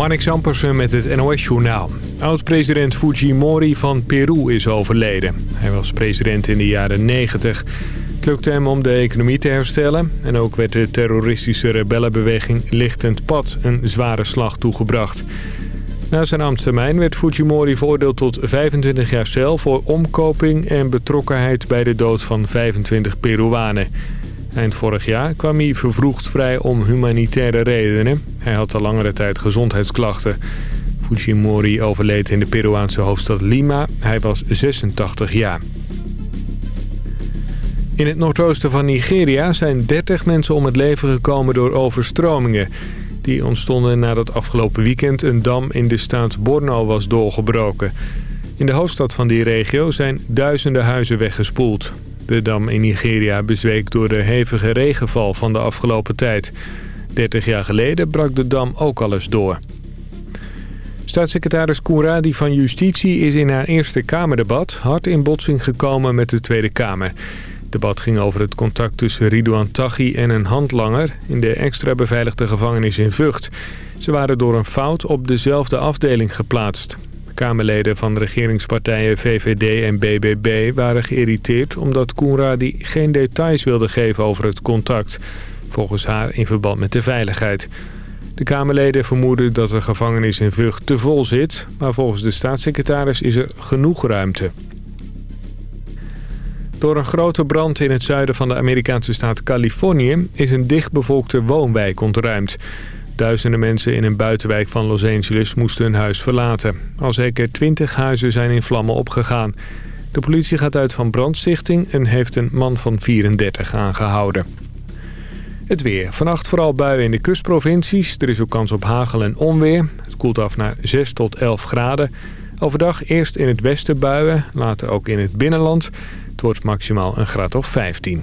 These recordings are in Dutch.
Marnik Zampersen met het NOS-journaal. Oud-president Fujimori van Peru is overleden. Hij was president in de jaren 90. Het lukte hem om de economie te herstellen... en ook werd de terroristische rebellenbeweging Lichtend Pad een zware slag toegebracht. Na zijn ambtstermijn werd Fujimori veroordeeld tot 25 jaar cel... voor omkoping en betrokkenheid bij de dood van 25 Peruanen... Eind vorig jaar kwam hij vervroegd vrij om humanitaire redenen. Hij had al langere tijd gezondheidsklachten. Fujimori overleed in de Peruaanse hoofdstad Lima. Hij was 86 jaar. In het noordoosten van Nigeria zijn 30 mensen om het leven gekomen door overstromingen. Die ontstonden nadat afgelopen weekend een dam in de staat Borno was doorgebroken. In de hoofdstad van die regio zijn duizenden huizen weggespoeld. De dam in Nigeria bezweek door de hevige regenval van de afgelopen tijd. 30 jaar geleden brak de dam ook al eens door. Staatssecretaris Kouradi van Justitie is in haar eerste Kamerdebat hard in botsing gekomen met de Tweede Kamer. Het debat ging over het contact tussen Ridouan Taghi en een handlanger in de extra beveiligde gevangenis in Vught. Ze waren door een fout op dezelfde afdeling geplaatst. Kamerleden van de regeringspartijen VVD en BBB waren geïrriteerd... omdat Koenradi geen details wilde geven over het contact. Volgens haar in verband met de veiligheid. De Kamerleden vermoeden dat de gevangenis in Vught te vol zit... maar volgens de staatssecretaris is er genoeg ruimte. Door een grote brand in het zuiden van de Amerikaanse staat Californië... is een dichtbevolkte woonwijk ontruimd... Duizenden mensen in een buitenwijk van Los Angeles moesten hun huis verlaten. Al zeker 20 huizen zijn in vlammen opgegaan. De politie gaat uit van brandstichting en heeft een man van 34 aangehouden. Het weer. Vannacht vooral buien in de kustprovincies. Er is ook kans op hagel en onweer. Het koelt af naar 6 tot 11 graden. Overdag eerst in het westen buien, later ook in het binnenland. Het wordt maximaal een graad of 15.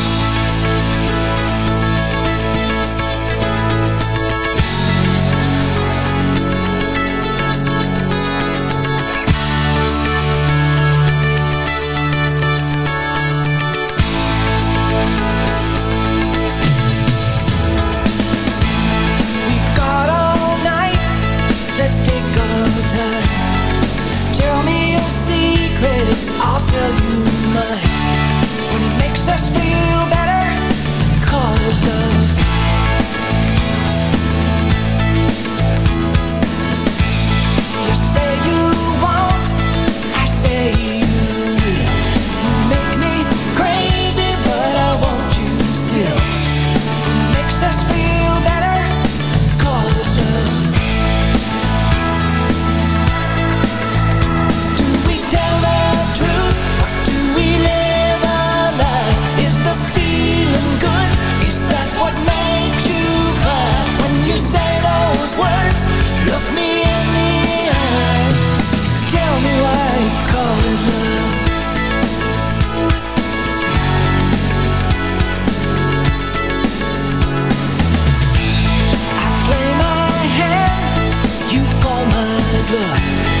ja.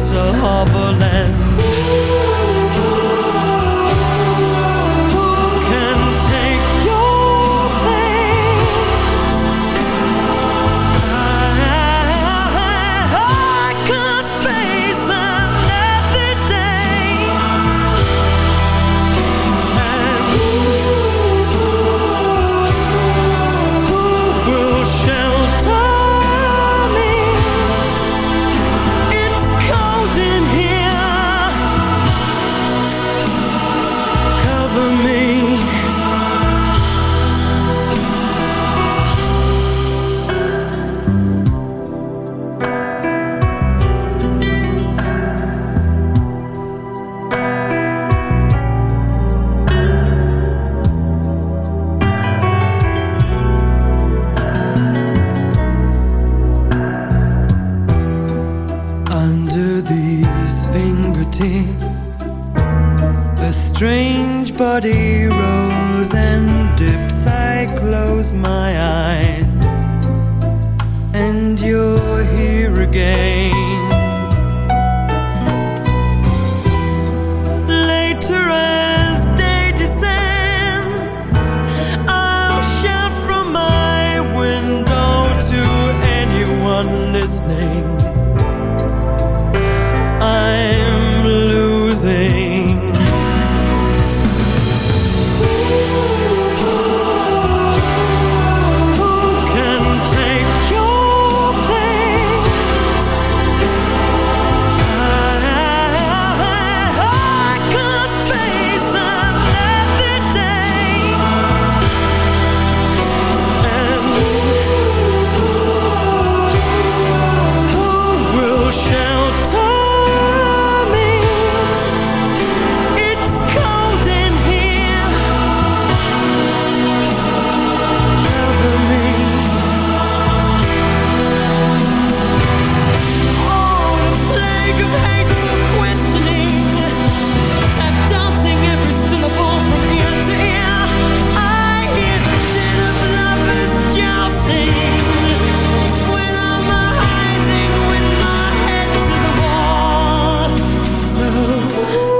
it's a harbor land. Oh.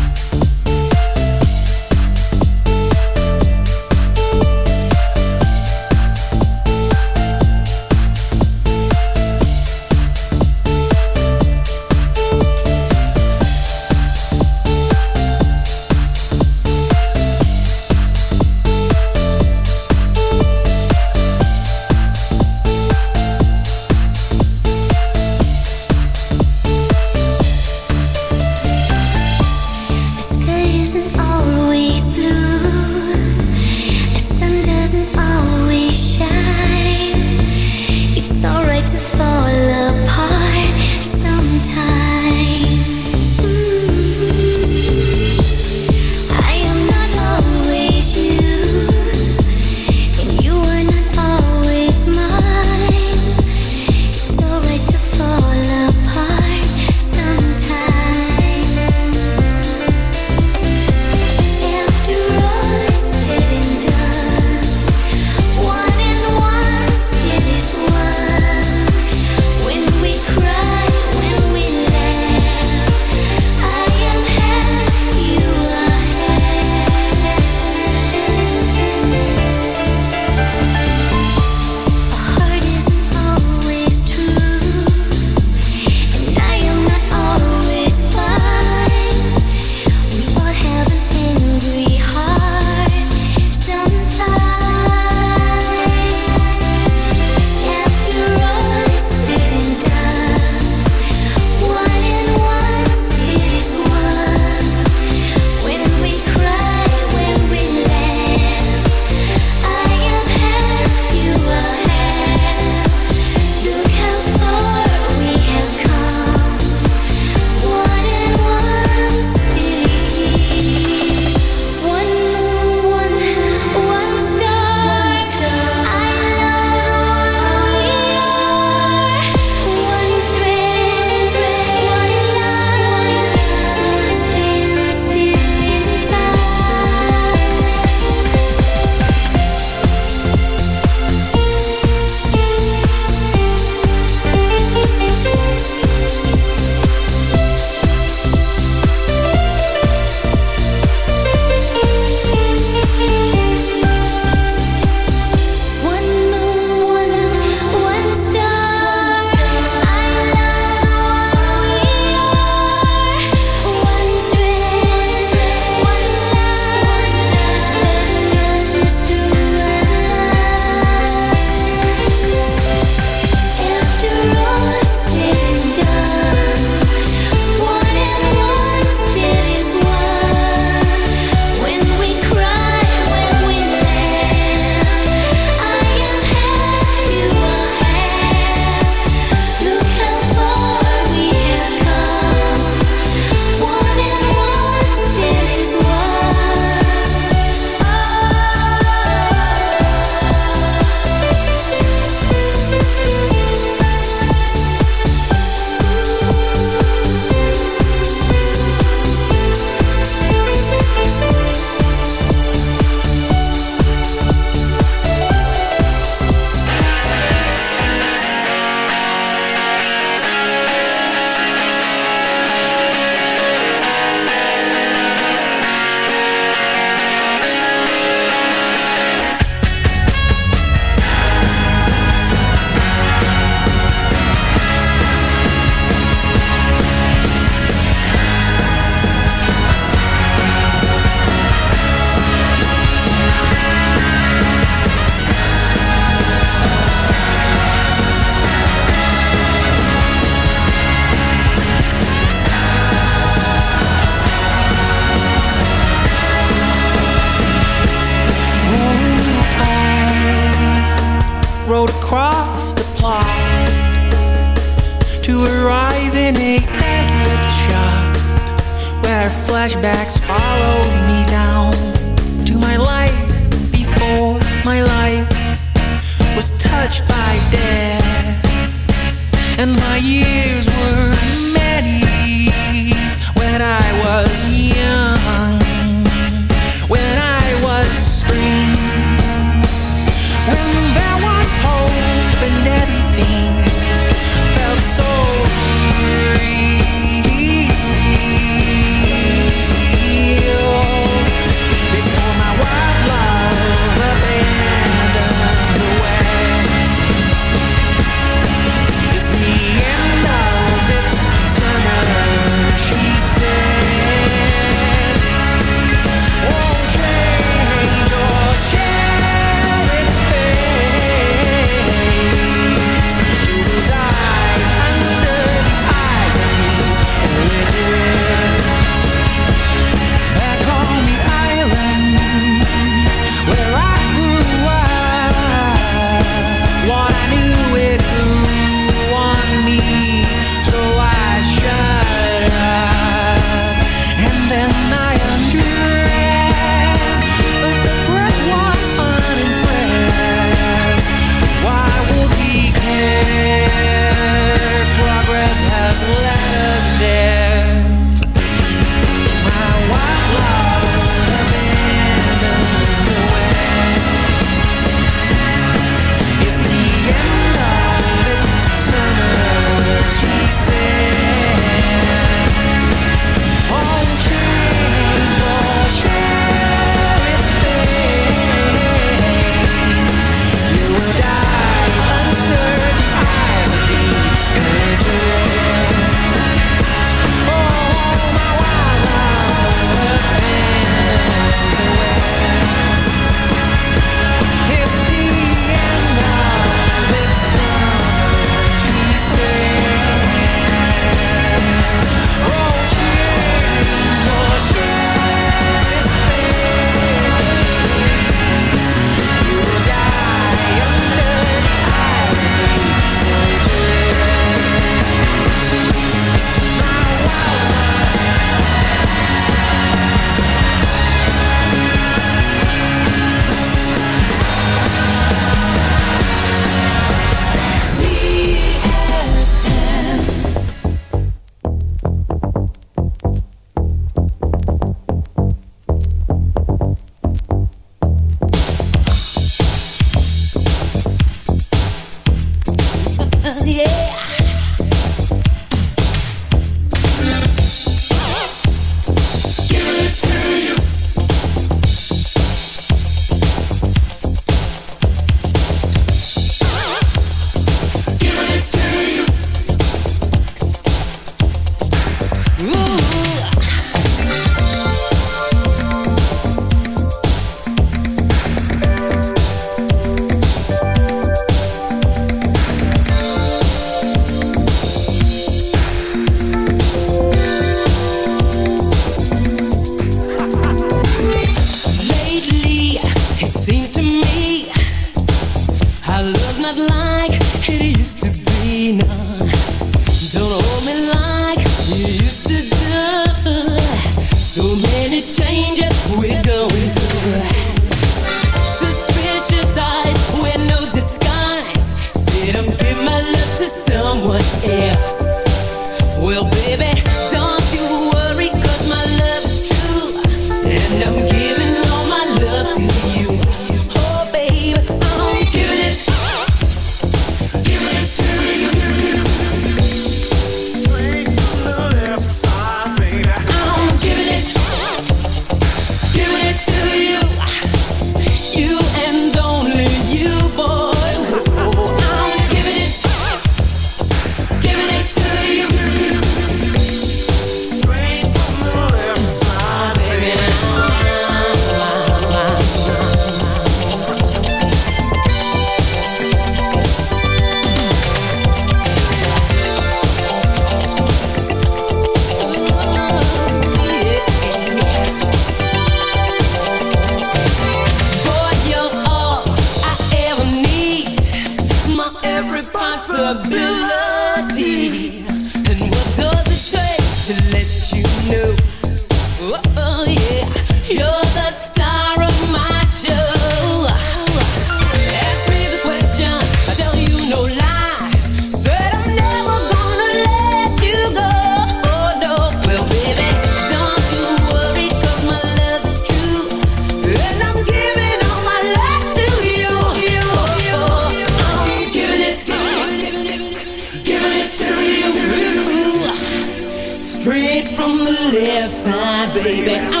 baby.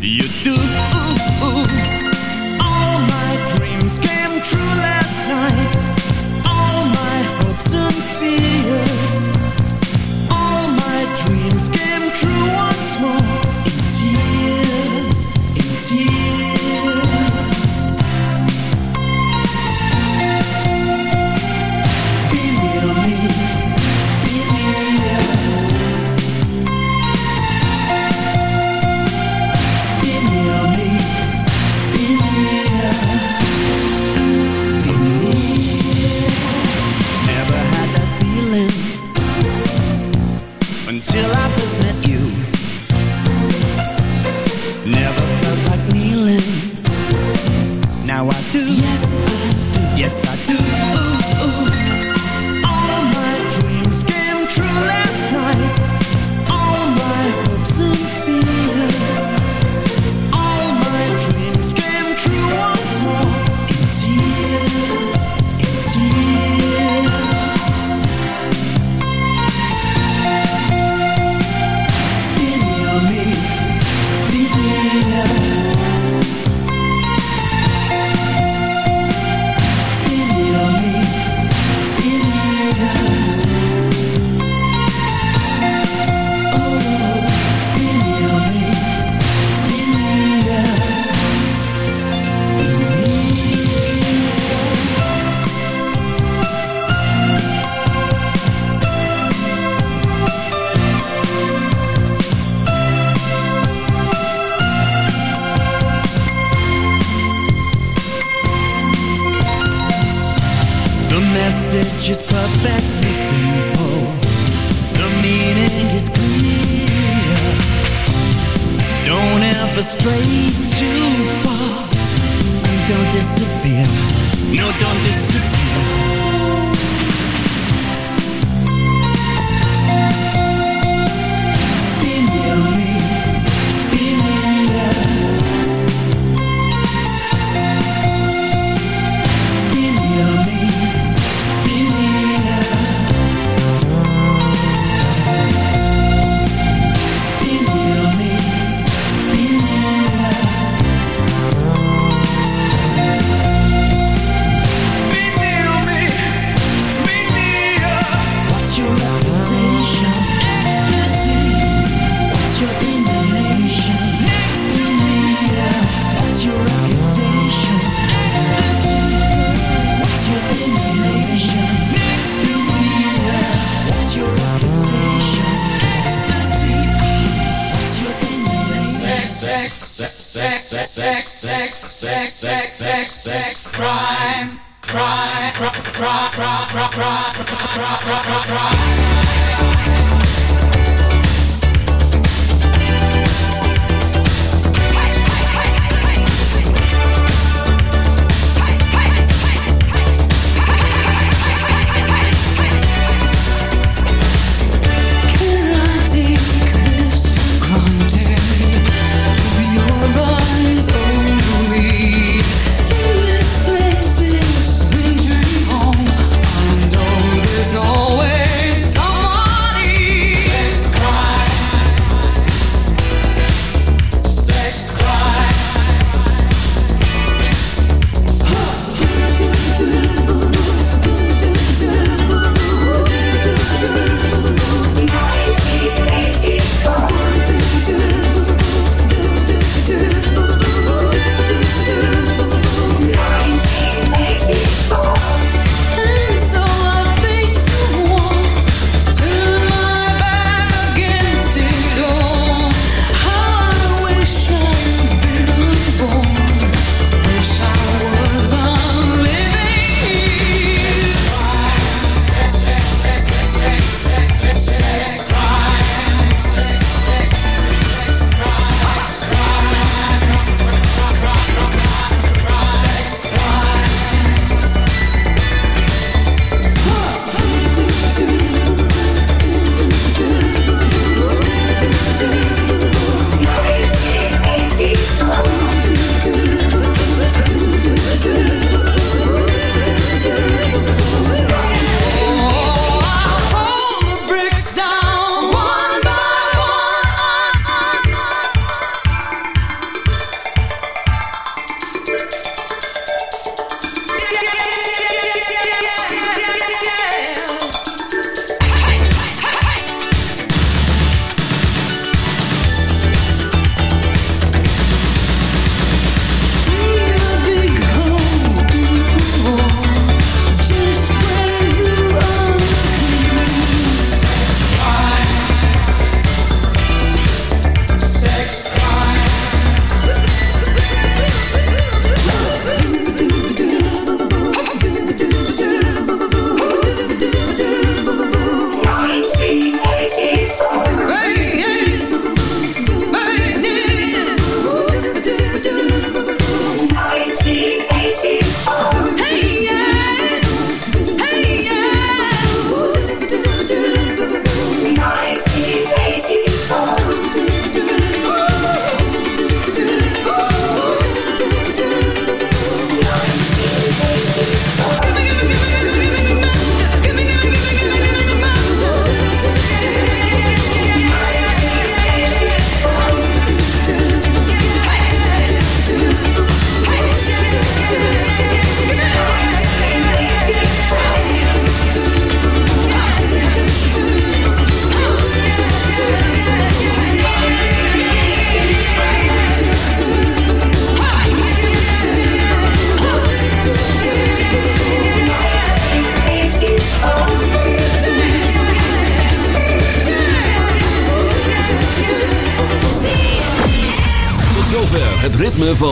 you do.